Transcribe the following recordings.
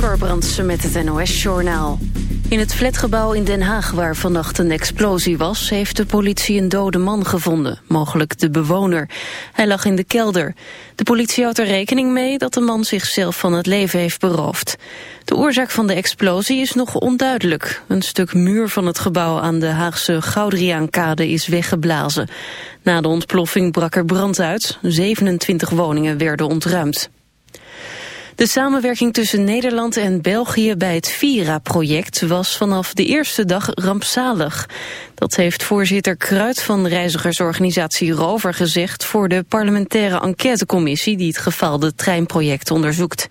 Amber Brandsen met het NOS-journaal. In het flatgebouw in Den Haag, waar vannacht een explosie was... heeft de politie een dode man gevonden, mogelijk de bewoner. Hij lag in de kelder. De politie houdt er rekening mee dat de man zichzelf van het leven heeft beroofd. De oorzaak van de explosie is nog onduidelijk. Een stuk muur van het gebouw aan de Haagse Goudriaankade is weggeblazen. Na de ontploffing brak er brand uit. 27 woningen werden ontruimd. De samenwerking tussen Nederland en België bij het Vira-project was vanaf de eerste dag rampzalig. Dat heeft voorzitter Kruid van reizigersorganisatie Rover gezegd voor de parlementaire enquêtecommissie die het gefaalde treinproject onderzoekt.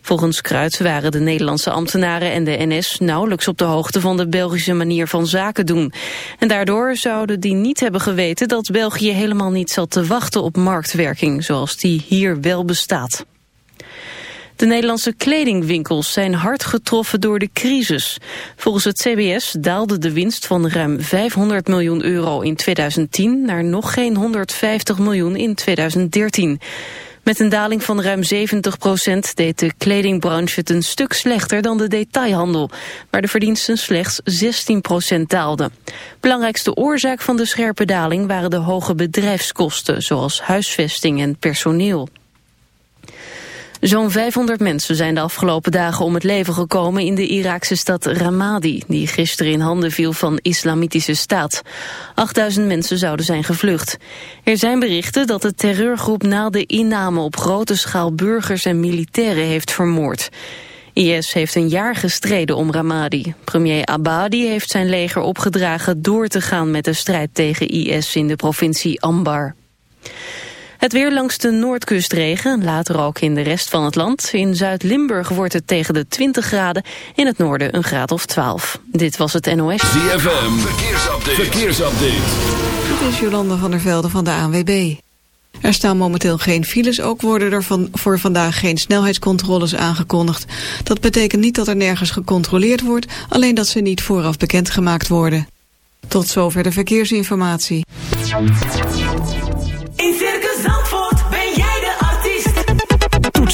Volgens Kruid waren de Nederlandse ambtenaren en de NS nauwelijks op de hoogte van de Belgische manier van zaken doen. En daardoor zouden die niet hebben geweten dat België helemaal niet zat te wachten op marktwerking zoals die hier wel bestaat. De Nederlandse kledingwinkels zijn hard getroffen door de crisis. Volgens het CBS daalde de winst van ruim 500 miljoen euro in 2010 naar nog geen 150 miljoen in 2013. Met een daling van ruim 70 procent deed de kledingbranche het een stuk slechter dan de detailhandel, waar de verdiensten slechts 16 procent daalden. Belangrijkste oorzaak van de scherpe daling waren de hoge bedrijfskosten, zoals huisvesting en personeel. Zo'n 500 mensen zijn de afgelopen dagen om het leven gekomen in de Iraakse stad Ramadi, die gisteren in handen viel van islamitische staat. 8000 mensen zouden zijn gevlucht. Er zijn berichten dat de terreurgroep na de inname op grote schaal burgers en militairen heeft vermoord. IS heeft een jaar gestreden om Ramadi. Premier Abadi heeft zijn leger opgedragen door te gaan met de strijd tegen IS in de provincie Ambar. Het weer langs de noordkust regen, later ook in de rest van het land. In Zuid-Limburg wordt het tegen de 20 graden, in het noorden een graad of 12. Dit was het NOS. ZFM, verkeersupdate. verkeersupdate. Dit is Jolanda van der Velde van de ANWB. Er staan momenteel geen files, ook worden er van, voor vandaag geen snelheidscontroles aangekondigd. Dat betekent niet dat er nergens gecontroleerd wordt, alleen dat ze niet vooraf bekendgemaakt worden. Tot zover de verkeersinformatie.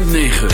9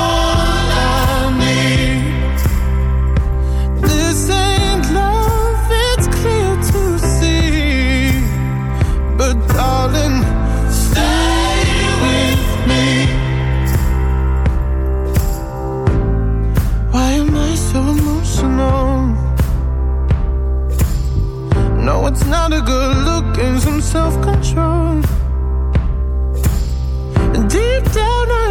What's not a good look and some self-control. Deep down I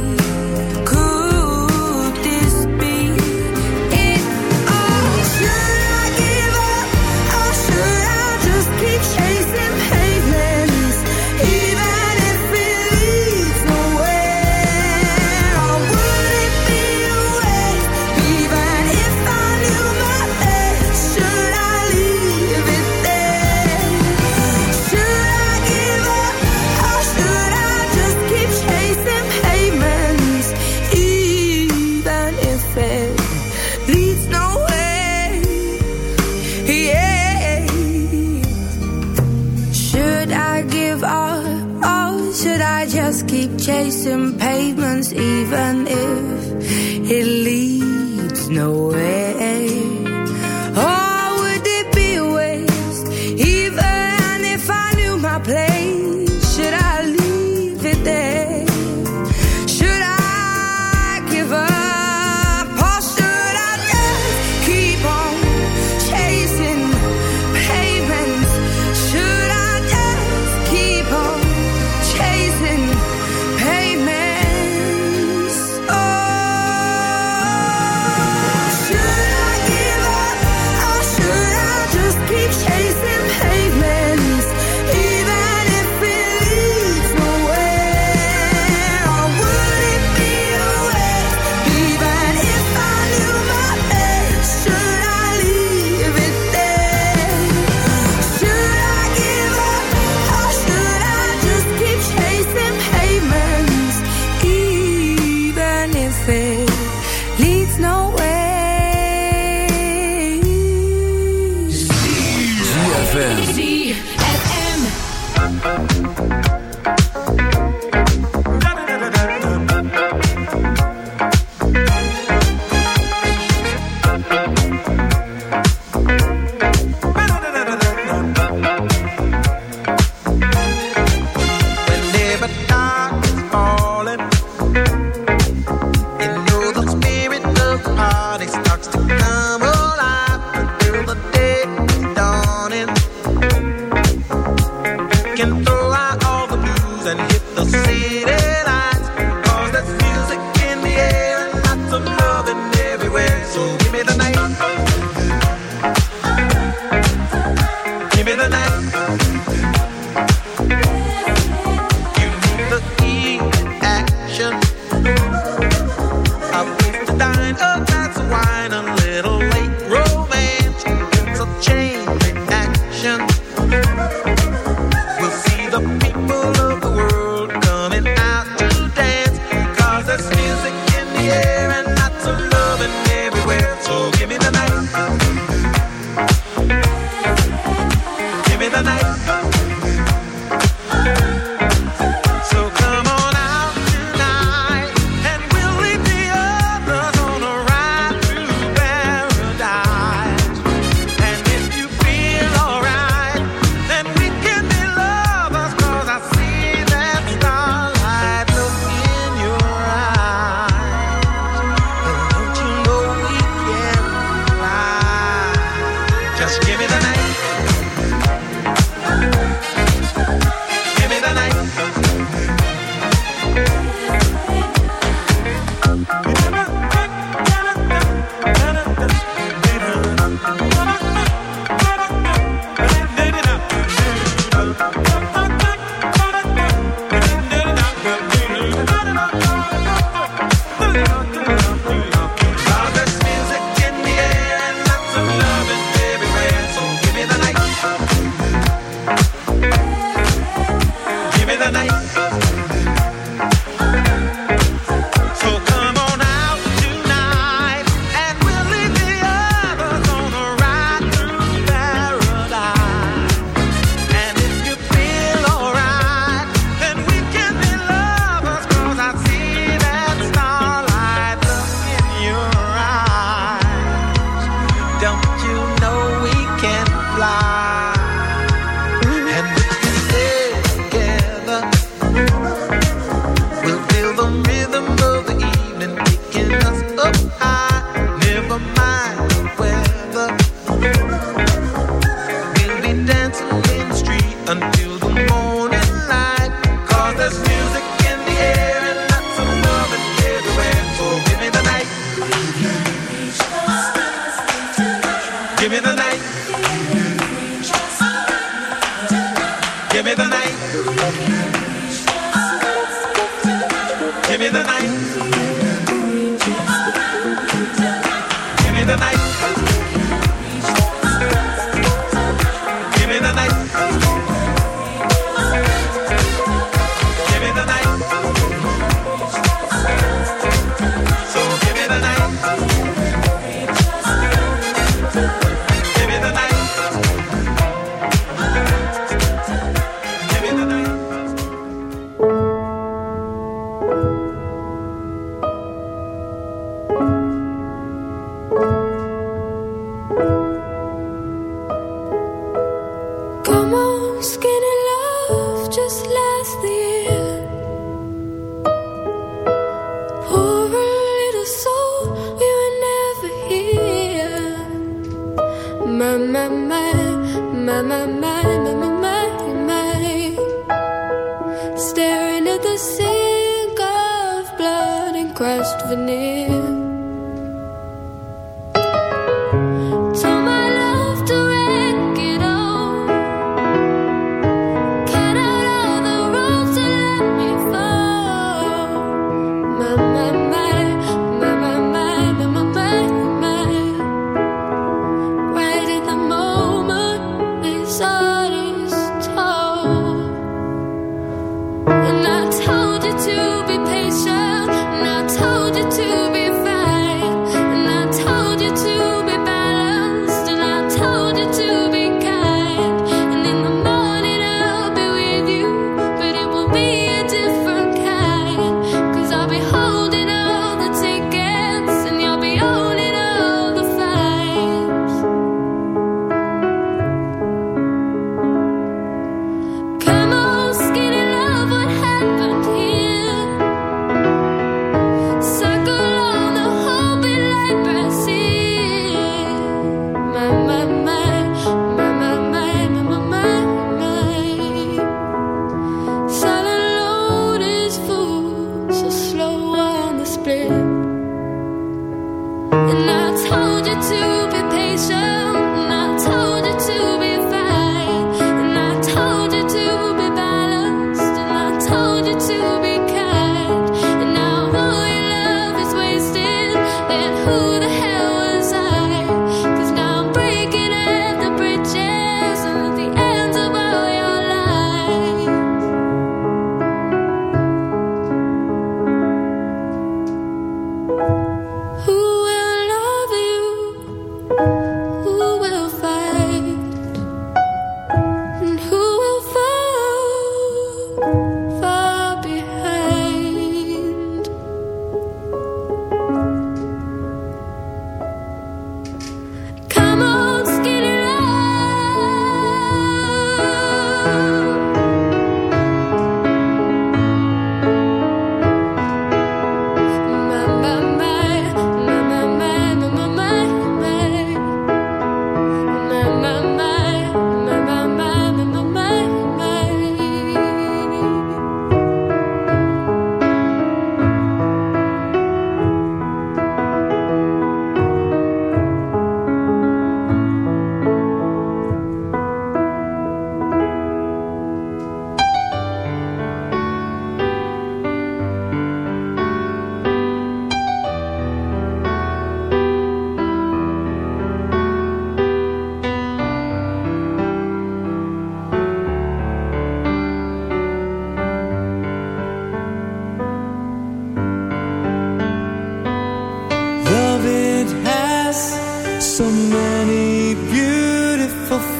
Just give me the name.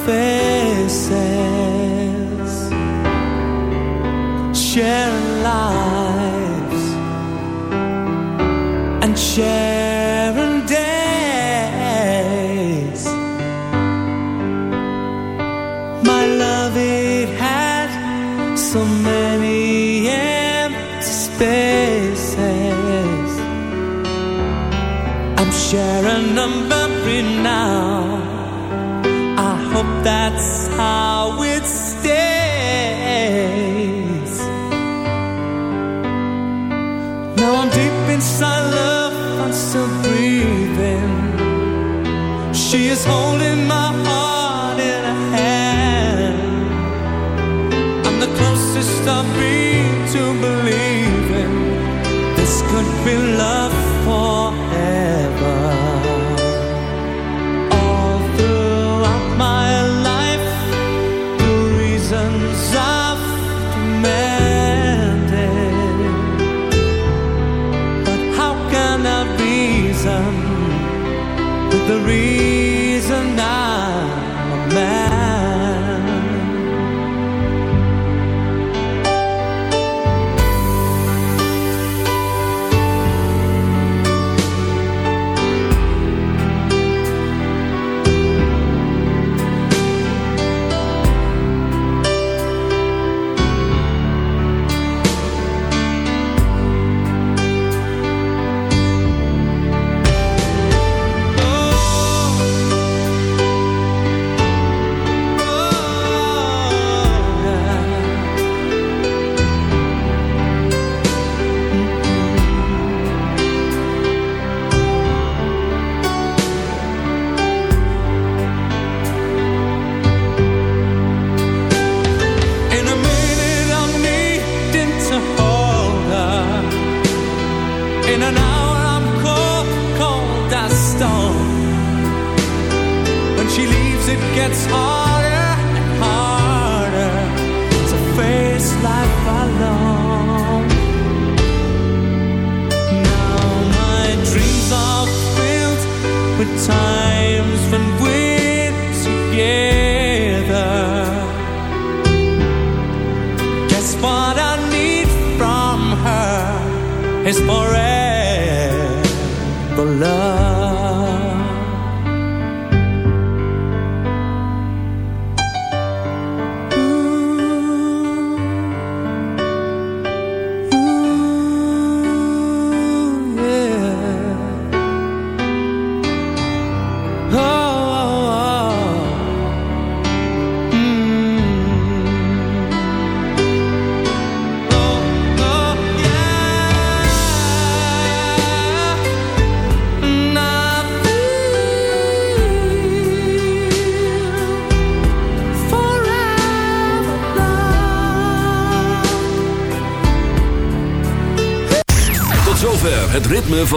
飞。